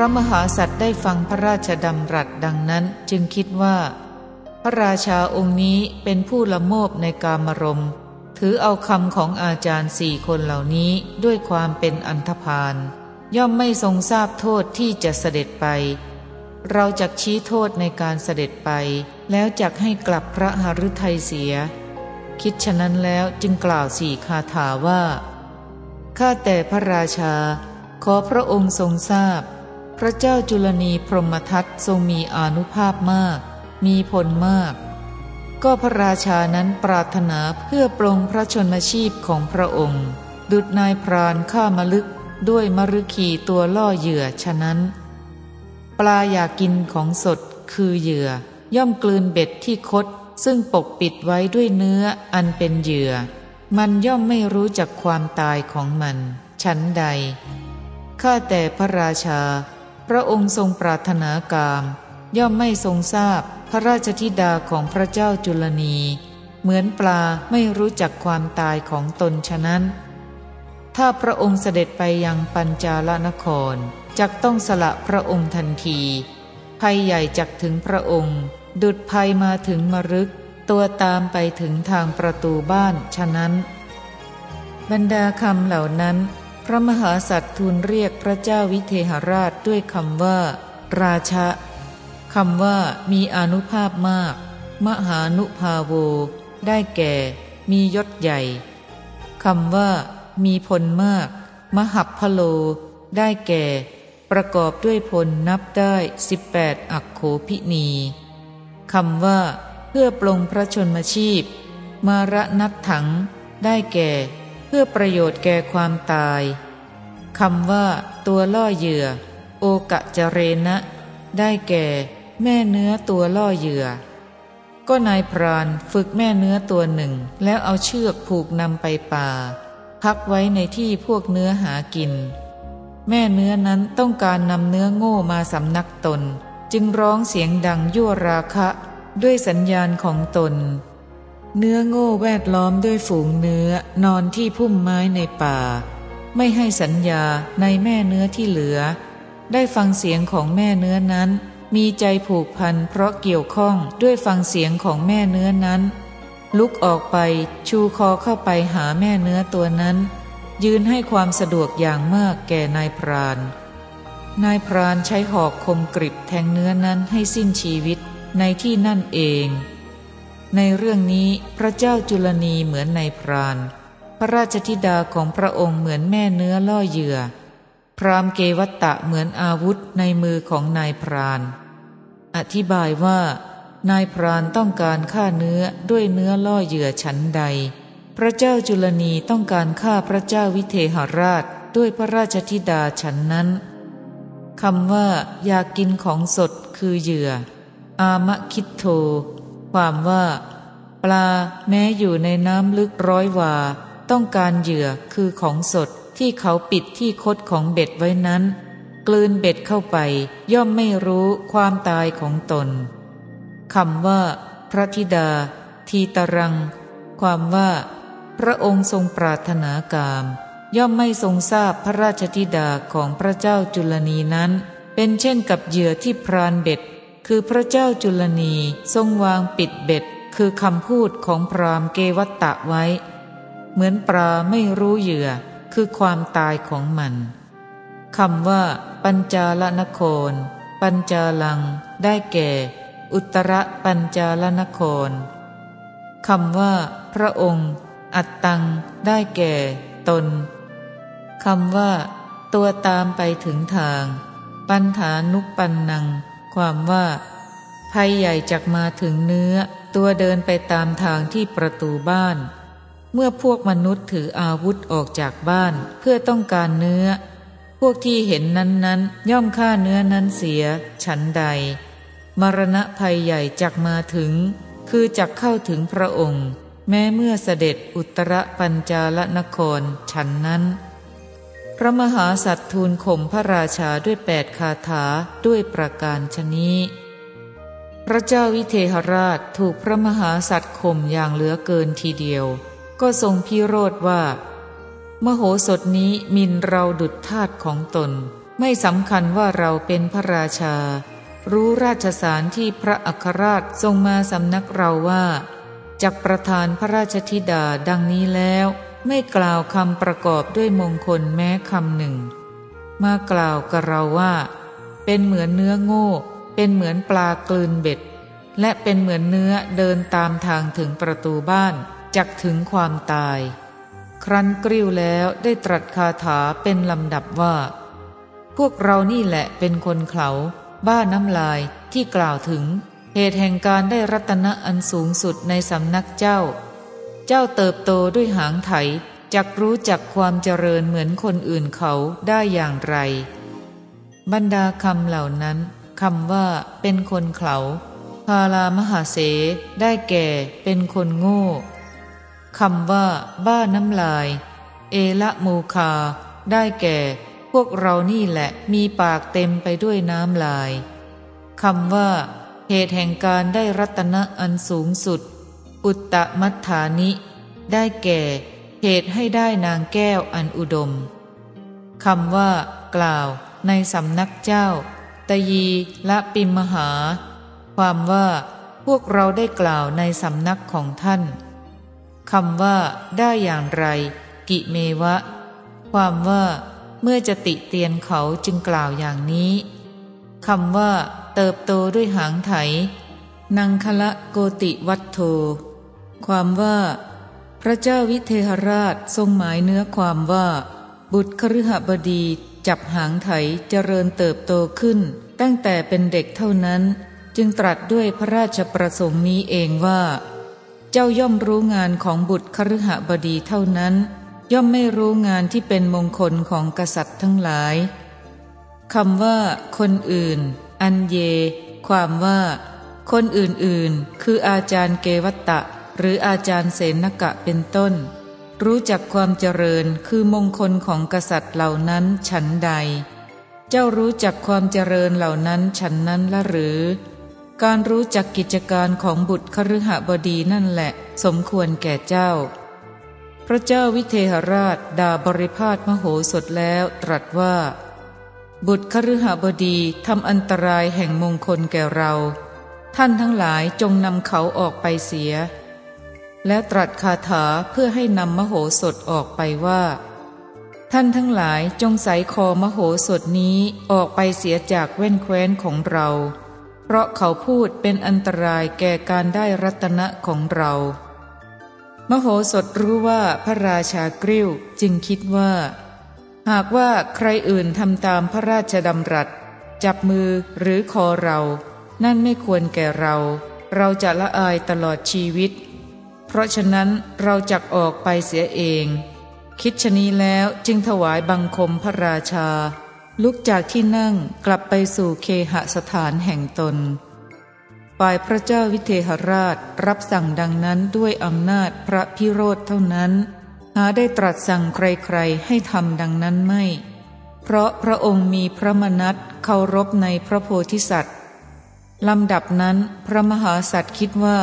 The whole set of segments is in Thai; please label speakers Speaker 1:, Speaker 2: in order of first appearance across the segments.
Speaker 1: ระมหาสัตว์ได้ฟังพระราชดำรัสดังนั้นจึงคิดว่า พระราชาองค์นี้เป็นผู้ละโมบในกามรม ถือเอาคำของอาจารย์สี่คนเหล่านี้ด้วยความเป็นอันธพาลย่อมไม่ทรงทราบโทษที่จะเสด็จไป เราจะชี้โทษในการเสด็จไป แล้วจักให้กลับพระหฤทัยเสีย คิดฉะนั้นแล้วจึงกล่าวสี่คาถาว่าข้าแต่พระราชา ขอพระองค์ทรงทราบ พระเจ้าจุลนีพรหมทัตทรงมีอนุภาพมาก มีผลมาก ก็พระราชานั้นปรารถนาเพื่อปรงพระชนมชีพของพระองค์ ดุดนายพรานฆ่ามลึกด้วยมรุขีตัวล่อเหยื่อฉะนั้น ปลาอยากกินของสดคือเหยื่อ ย่อมกลืนเบ็ดที่คด ซึ่งปกปิดไว้ด้วยเนื้ออันเป็นเหยื่อ มันย่อมไม่รู้จักความตายของมัน ชั้นใด ข้าแต่พระราชา พระองค์ทรงปรารถนากาม ย่อมไม่ทรงทราบพระราชธิดาของพระเจ้าจุลนี เหมือนปลาไม่รู้จักความตายของตนฉะนั้น ถ้าพระองค์เสด็จไปยังปัญจาลนครจักต้องสละพระองค์ทันที ภัยใหญ่จักถึงพระองค์ ดุดภัยมาถึงมรึก ตัวตามไปถึงทางประตูบ้านฉะนั้น บรรดาคำเหล่านั้น พระมหาสัตว์ทูลเรียกพระเจ้าวิเทหราชด้วยคำว่า ราชะคำว่ามีอนุภาพมาก มหานุภาโว ได้แก่ มียศใหญ่คำว่า มีพลมาก มหับพโล ได้แก่ ประกอบด้วยพลนับได้สิบแปดอักโขพินีคำว่า เพื่อปลงพระชนมชีพ มาระนัตถัง ได้แก่ พื่อประโยชน์แก่ความตายคำว่า ตัวล่อเหยื่อ โอกะจเรนะ ได้แก่ แม่เนื้อตัวล่อเหยื่อ ก็นายพรานฝึกแม่เนื้อตัวหนึ่ง แล้วเอาเชือกผูกนำไปป่า พักไว้ในที่พวกเนื้อหากิน แม่เนื้อนั้นต้องการนำเนื้อโง่มาสำนักตน จึงร้องเสียงดังยั่วราคะ ด้วยสัญญาณของตน เนื้อโง่แวดล้อมด้วยฝูงเนื้อนอนที่พุ่มไม้ในป่า ไม่ให้สัญญาในแม่เนื้อที่เหลือ ได้ฟังเสียงของแม่เนื้อนั้น มีใจผูกพันเพราะเกี่ยวข้องด้วยฟังเสียงของแม่เนื้อนั้น ลุกออกไปชูคอเข้าไปหาแม่เนื้อตัวนั้น ยืนให้ความสะดวกอย่างมากแก่นายพรานนายพรานใช้หอกคมกริบแทงเนื้อนั้นให้สิ้นชีวิตในที่นั่นเอง ในเรื่องนี้พระเจ้าจุลนีเหมือนนายพราน พระราชธิดาของพระองค์เหมือนแม่เนื้อล่อเหยื่อ พรามเกวัตตะเหมือนอาวุธในมือของนายพราน อธิบายว่า นายพรานต้องการฆ่าเนื้อด้วยเนื้อล่อเหยื่อฉันใด พระเจ้าจุลนีต้องการฆ่าพระเจ้าวิเทหราชด้วยพระราชธิดาฉันนั้นคำว่าอยากกินของสดคือเหยื่อ อามะคิดโท ความว่า ปลาแม้อยู่ในน้ำลึกร้อยวา ต้องการเหยื่อคือของสดที่เขาปิดที่คดของเบ็ดไว้นั้น กลืนเบ็ดเข้าไป ย่อมไม่รู้ความตายของตนคำว่า พระธิดา ทีตรัง ความว่า พระองค์ทรงปรารถนากาม ย่อมไม่ทรงทราบพระราชธิดาของพระเจ้าจุลนีนั้น เป็นเช่นกับเหยื่อที่พรานเบ็ด คือพระเจ้าจุลนีทรงวางปิดเบ็ด คือคำพูดของพรามเกวัตตะไว้ เหมือนปลาไม่รู้เหยื่อ คือความตายของมันคำว่า ปัญจาลนคร ปัญจาลัง ได้แก่ อุตรปัญจาลนครคำว่า พระองค์ อัตตัง ได้แก่ ตนคำว่า ตัวตามไปถึงทาง ปัญฐานุปันนัง ความว่า ภัยใหญ่จักมาถึงเนื้อ ตัวเดินไปตามทางที่ประตูบ้าน เมื่อพวกมนุษย์ถืออาวุธออกจากบ้าน เพื่อต้องการเนื้อ พวกที่เห็นนั้นๆย่อมฆ่าเนื้อนั้นเสีย ฉันใด มรณะภัยใหญ่จักมาถึง คือจักเข้าถึงพระองค์ แม้เมื่อเสด็จอุตรปัญจาลนครฉันนั้น พระมหาสัตว์ทูลข่มพระราชาด้วยแปดคาถาด้วยประการชนี้ พระเจ้าวิเทหราชถูกพระมหาสัตว์ข่มอย่างเหลือเกินทีเดียว ก็ทรงพิโรธว่า มโหสถนี้มินเราดุดทาตของตน ไม่สำคัญว่าเราเป็นพระราชา รู้ราชสารที่พระอัครราชทรงมาสำนักเราว่าจากประธานพระราชธิดาดังนี้แล้ว ไม่กล่าวคำประกอบด้วยมงคลแม้คำหนึ่ง มากล่าวกับเราว่า เป็นเหมือนเนื้อโง่ เป็นเหมือนปลากลืนเบ็ด และเป็นเหมือนเนื้อเดินตามทางถึงประตูบ้านจักถึงความตาย ครั้นกริ้วแล้วได้ตรัสคาถาเป็นลำดับว่า พวกเรานี่แหละเป็นคนเขาบ้าน้ำลายที่กล่าวถึงเหตุแห่งการได้รัตนะอันสูงสุดในสำนักเจ้า เจ้าเติบโตด้วยหางไถจักรู้จักความเจริญเหมือนคนอื่นเขาได้อย่างไร บรรดาคำเหล่านั้นคำว่า เป็นคนเขาพาลามหาเส ได้แก่เป็นคนโง่คำว่า บ้าน้ำลาย เอละมูคา ได้แก่ พวกเรานี่แหละมีปากเต็มไปด้วยน้ำลายคำว่าเหตุแห่งการได้รัตนะอันสูงสุด อุตตมัฏฐานิ ได้แก่เหตุให้ได้นางแก้วอันอุดมคำว่า กล่าวในสำนักเจ้า ตยีละปิมหา ความว่า พวกเราได้กล่าวในสำนักของท่านคำว่า ได้อย่างไร กิเมวะ ความว่า เมื่อจะติเตียนเขาจึงกล่าวอย่างนี้คำว่า เติบโตด้วยหางไถ นังคละโกติวัตโธ ความว่า พระเจ้าวิเทหราชทรงหมายเนื้อความว่า บุตรคฤหบดีจับหางไถเจริญเติบโตขึ้น ตั้งแต่เป็นเด็กเท่านั้น จึงตรัสด้วยพระราชประสงค์นี้เองว่า เจ้าย่อมรู้งานของบุตรคฤหบดีเท่านั้น ย่อมไม่รู้งานที่เป็นมงคลของกษัตริย์ทั้งหลายคำว่า คนอื่น อันเย ความว่า คนอื่นๆ คืออาจารย์เกวัตตะ หรืออาจารย์เสนกะเป็นต้น รู้จักความเจริญคือมงคลของกษัตริย์เหล่านั้นฉันใด เจ้ารู้จักความเจริญเหล่านั้นฉันนั้นละหรือ การรู้จักกิจการของบุตรคฤหบดีนั่นแหละ สมควรแก่เจ้า พระเจ้าวิเทหราชด่าบริพาทมโหสถแล้วตรัสว่า บุตรคฤหบดีทำอันตรายแห่งมงคลแก่เราท่านทั้งหลายจงนำเขาออกไปเสีย แล้วตรัสคาถาเพื่อให้นำมโหสถออกไปว่า ท่านทั้งหลายจงใส่คอมโหสถนี้ออกไปเสียจากแว่นแคว้นของเรา เพราะเขาพูดเป็นอันตรายแก่การได้รัตนะของเรา มโหสถรู้ว่าพระราชากริ้วจึงคิดว่า หากว่าใครอื่นทำตามพระราชดำรัส จับมือหรือคอเรา นั่นไม่ควรแก่เรา เราจะละอายตลอดชีวิต เพราะฉะนั้นเราจักออกไปเสียเอง คิดชนี้แล้วจึงถวายบังคมพระราชา ลุกจากที่นั่งกลับไปสู่เคหสถานแห่งตนฝ่ายพระเจ้าวิเทหราชรับสั่งดังนั้นด้วยอำนาจพระพิโรธเท่านั้น หาได้ตรัสสั่งใครๆให้ทำดังนั้นไม่ เพราะพระองค์มีพระมนัตเคารพในพระโพธิสัตว์ลำดับนั้นพระมหาสัตว์คิดว่า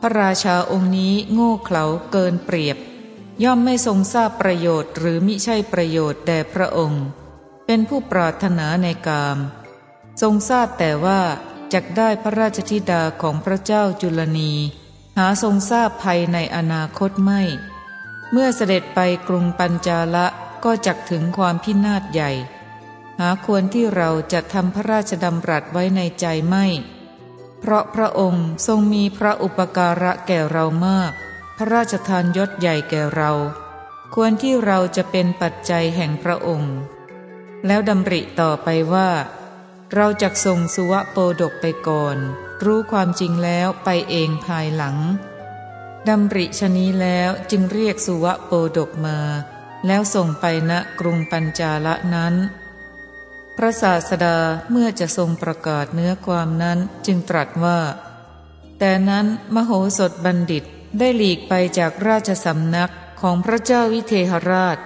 Speaker 1: พระราชาองค์นี้โง่เขลาเกินเปรียบ ย่อมไม่ทรงทราบประโยชน์หรือมิใช่ประโยชน์แด่พระองค์ เป็นผู้ปรารถนาในกาม ทรงทราบแต่ว่าจะได้พระราชธิดาของพระเจ้าจุลนี หาทรงทราบภัยในอนาคตไม่ เมื่อเสด็จไปกรุงปัญจาละก็จักถึงความพินาศใหญ่ หาควรที่เราจะทำพระราชดำรัสไว้ในใจไม่ เพราะพระองค์ทรงมีพระอุปการะแก่เรามาก พระราชทานยศใหญ่แก่เรา ควรที่เราจะเป็นปัจจัยแห่งพระองค์ แล้วดำริต่อไปว่า เราจะส่งสุวะโปดกไปก่อน รู้ความจริงแล้วไปเองภายหลังดำริชนี้แล้วจึงเรียกสุวะโปดกมา แล้วส่งไปณกรุงปัญจาละนั้น พระศาสดาเมื่อจะทรงประกาศเนื้อความนั้นจึงตรัสว่า แต่นั้นมโหสถบัณฑิตได้หลีกไปจากราชสำนักของพระเจ้าวิเทหราช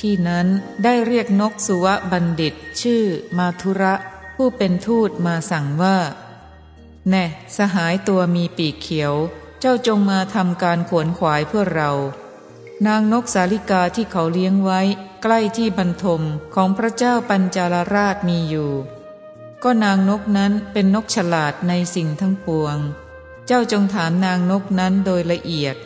Speaker 1: ที่นั้นได้เรียกนกสุวบัณฑิตชื่อมาทุระ ผู้เป็นทูตมาสั่งว่า แน่สหายตัวมีปีกเขียว เจ้าจงมาทำการขวนขวายเพื่อเรา นางนกสาลิกาที่เขาเลี้ยงไว้ ใกล้ที่บรรทมของพระเจ้าปัญจาลราชมีอยู่ ก็นางนกนั้นเป็นนกฉลาดในสิ่งทั้งปวง เจ้าจงถามนางนกนั้นโดยละเอียด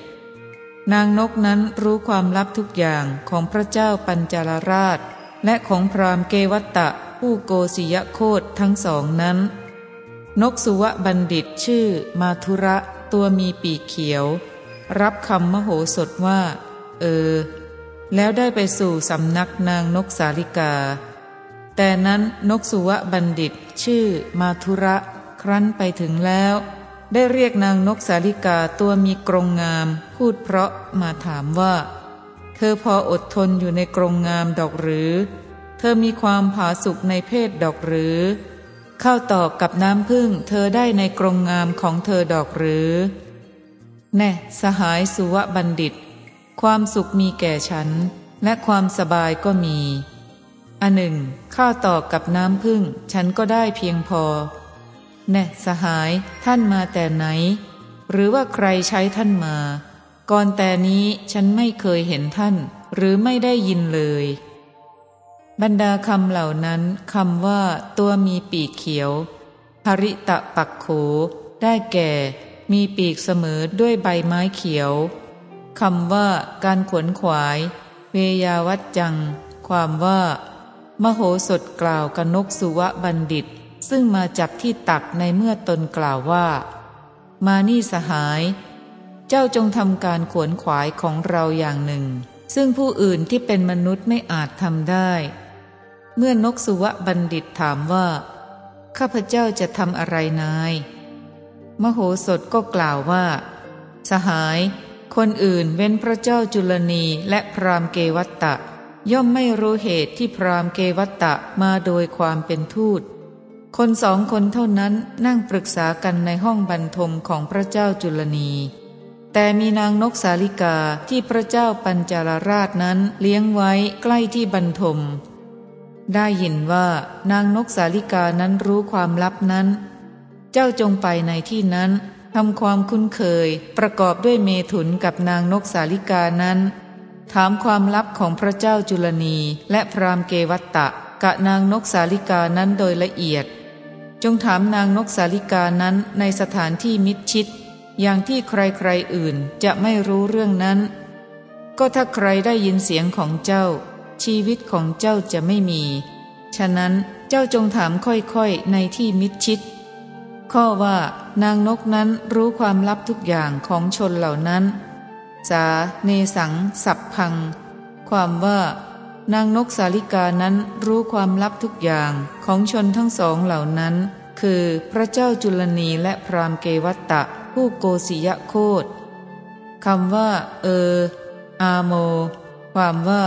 Speaker 1: นางนกนั้นรู้ความลับทุกอย่างของพระเจ้าปัญจาลราช และของพรามเกวัตตะผู้โกศิยโคตทั้งสองนั้น นกสุวบัณฑิตชื่อมาธุระตัวมีปีกเขียว รับคำมโหสถว่า เออ แล้วได้ไปสู่สำนักนางนกสาลิกา แต่นั้นนกสุวบัณฑิตชื่อมาธุระ ครั้นไปถึงแล้ว ได้เรียกนางนกสาลิกาตัวมีกรงงาม พูดเพราะมาถามว่า เธอพออดทนอยู่ในกรงงามดอกหรือ เธอมีความผาสุกในเพศดอกหรือ เข้าต่อกับน้ำพึ่งเธอได้ในกรงงามของเธอดอกหรือ แน่ สหายสุวบัณฑิต ความสุขมีแก่ฉัน และความสบายก็มีอันหนึ่งข้าวต่อกับน้ำพึ่ง ฉันก็ได้เพียงพอ แน่สหายท่านมาแต่ไหน หรือว่าใครใช้ท่านมา ก่อนแต่นี้ฉันไม่เคยเห็นท่าน หรือไม่ได้ยินเลย บรรดาคำเหล่านั้นคำว่า ตัวมีปีกเขียวภริตะปักโขได้แก่ มีปีกเสมอด้วยใบไม้เขียว คำว่าการขวนขวาย เวยาวัจจัง ความว่า มโหสถกล่าวกับนกสุวบัณฑิต ซึ่งมาจับที่ตักในเมื่อตนกล่าวว่า มานี่สหาย เจ้าจงทำการขวนขวายของเราอย่างหนึ่ง ซึ่งผู้อื่นที่เป็นมนุษย์ไม่อาจทำได้ เมื่อนกสุวบัณฑิตถามว่า ข้าพเจ้าจะทำอะไรนาย มโหสถก็กล่าวว่า สหาย คนอื่นเว้นพระเจ้าจุลนีและพรามเกวัตตะ ย่อมไม่รู้เหตุที่พรามเกวัตตะมาโดยความเป็นทูต คนสองคนเท่านั้นนั่งปรึกษากันในห้องบรรทมของพระเจ้าจุลนี แต่มีนางนกสาลิกาที่พระเจ้าปัญจาลราชนั้นเลี้ยงไว้ใกล้ที่บรรทม ได้ยินว่านางนกสาลิกานั้นรู้ความลับนั้น เจ้าจงไปในที่นั้น ทำความคุ้นเคยประกอบด้วยเมถุนกับนางนกสาลิกานั้น ถามความลับของพระเจ้าจุลนีและพรามเกวัตตะกะนางนกสาลิกานั้นโดยละเอียด จงถามนางนกสาลิกานั้นในสถานที่มิดชิด อย่างที่ใครๆอื่นจะไม่รู้เรื่องนั้น ก็ถ้าใครได้ยินเสียงของเจ้า ชีวิตของเจ้าจะไม่มี ฉะนั้นเจ้าจงถามค่อยๆในที่มิดชิด ข้อว่านางนกนั้นรู้ความลับทุกอย่างของชนเหล่านั้น สาเนสัง สับพัง ความว่านางนกสาลิกานั้นรู้ความลับทุกอย่างของชนทั้งสองเหล่านั้น คือพระเจ้าจุลนีและพรามเกวัตตะ ผู้โกศิยะโคตคำว่า เออ อาโม ความว่า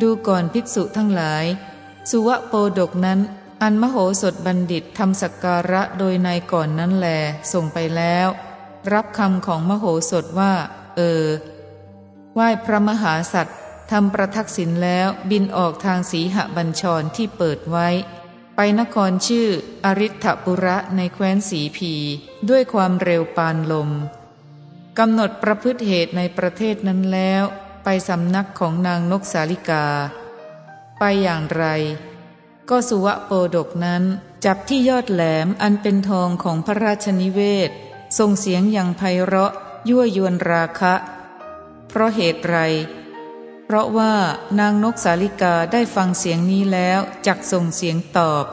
Speaker 1: ดูก่อนภิกษุทั้งหลาย สุวะโปดกนั้น อันมโหสถบัณฑิตทำสักการะโดยในก่อนนั้นแลส่งไปแล้ว รับคำของมโหสถว่า เออ ไหว้พระมหาสัตว์ทำประทักษิณแล้วบินออกทางสีหบัญชรที่เปิดไว้ ไปนครชื่ออริ t ปุระในแคว้นสีพี ด้วยความเร็วปานลมกำหนดประพฤติเหตุในประเทศนั้นแล้ว ไปสำนักของนางนกสาลิกา ไปอย่างไร ก็สุวะโปดกนั้น จับที่ยอดแหลมอันเป็นทองของพระราชนิเวศส่งเสียงอย่างไพเราะยั่วยวนราคะ เพราะเหตุไร เพราะว่านางนกสาลิกาได้ฟังเสียงนี้แล้วจักส่งเสียงตอบ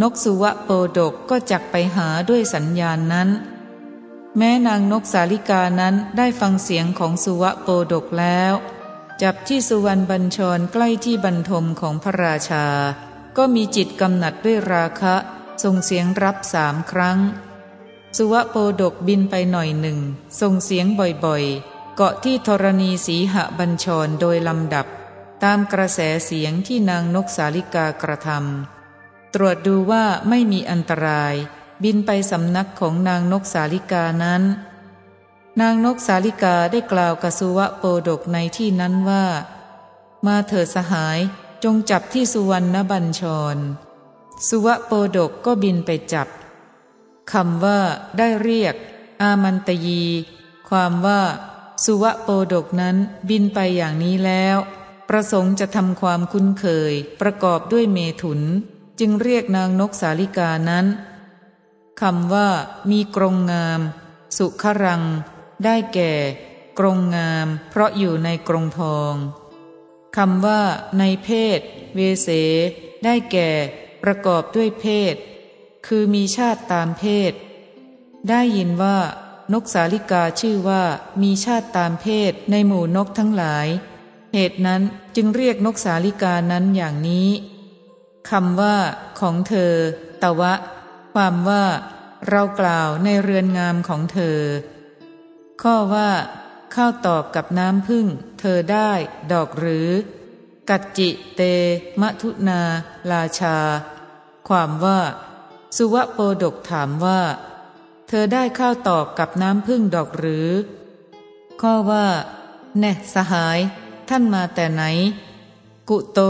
Speaker 1: นกสุวะโปดกก็จักไปหาด้วยสัญญาณนั้น แม้นางนกสาลิกานั้นได้ฟังเสียงของสุวะโปดกแล้ว จับที่สุวรรณบัญชรใกล้ที่บรรทมของพระราชา ก็มีจิตกำหนัดด้วยราคะส่งเสียงรับสามครั้ง สุวะโปดกบินไปหน่อยหนึ่งส่งเสียงบ่อยๆ เกาะที่ธรณีสีหบัญชรโดยลำดับ ตามกระแสเสียงที่นางนกสาลิกากระทำตรวจดูว่าไม่มีอันตราย บินไปสำนักของนางนกสาลิกานั้น นางนกสาลิกาได้กล่าวกับสุวะโปดกในที่นั้นว่า มาเถิดสหาย จงจับที่สุวรรณบัญชร สุวะโปดกก็บินไปจับคำว่าได้เรียก อามันตยี ความว่า สุวะโปดกนั้นบินไปอย่างนี้แล้ว ประสงค์จะทำความคุ้นเคย ประกอบด้วยเมถุน จึงเรียกนางนกสาลิกานั้นคำว่า มีกรงงาม สุขรัง ได้แก่ กรงงาม เพราะอยู่ในกรงทอง คำว่า ในเพศ เวเส ได้แก่ ประกอบด้วยเพศ คือมีชาติตามเพศ ได้ยินว่า นกสาลิกาชื่อว่ามีชาติตามเพศในหมู่นกทั้งหลาย เหตุนั้นจึงเรียกนกสาลิกานั้นอย่างนี้คำว่า ของเธอ ตะวะ ความว่า เรากล่าวในเรือนงามของเธอ ข้อว่า ข้าวตอกกับน้ำพึ่ง เธอได้ดอกหรือ กัจจิเต มทุนาราชา ความว่า สุวะโปดกถามว่า เธอได้ข้าวตอกกับน้ำพึ่งดอกหรือ ข้อว่า แน่สหาย ท่านมาแต่ไหน กุโต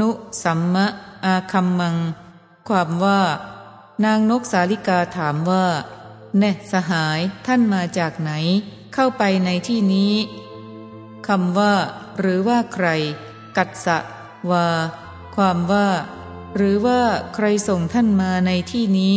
Speaker 1: นุสัมมะ อาคัมมัง ความว่า นางนกสาลิกาถามว่า แน่สหายท่านมาจากไหน เข้าไปในที่นี้คำว่า หรือว่าใคร กัตสะวา ความว่า หรือว่าใครส่งท่านมาในที่นี้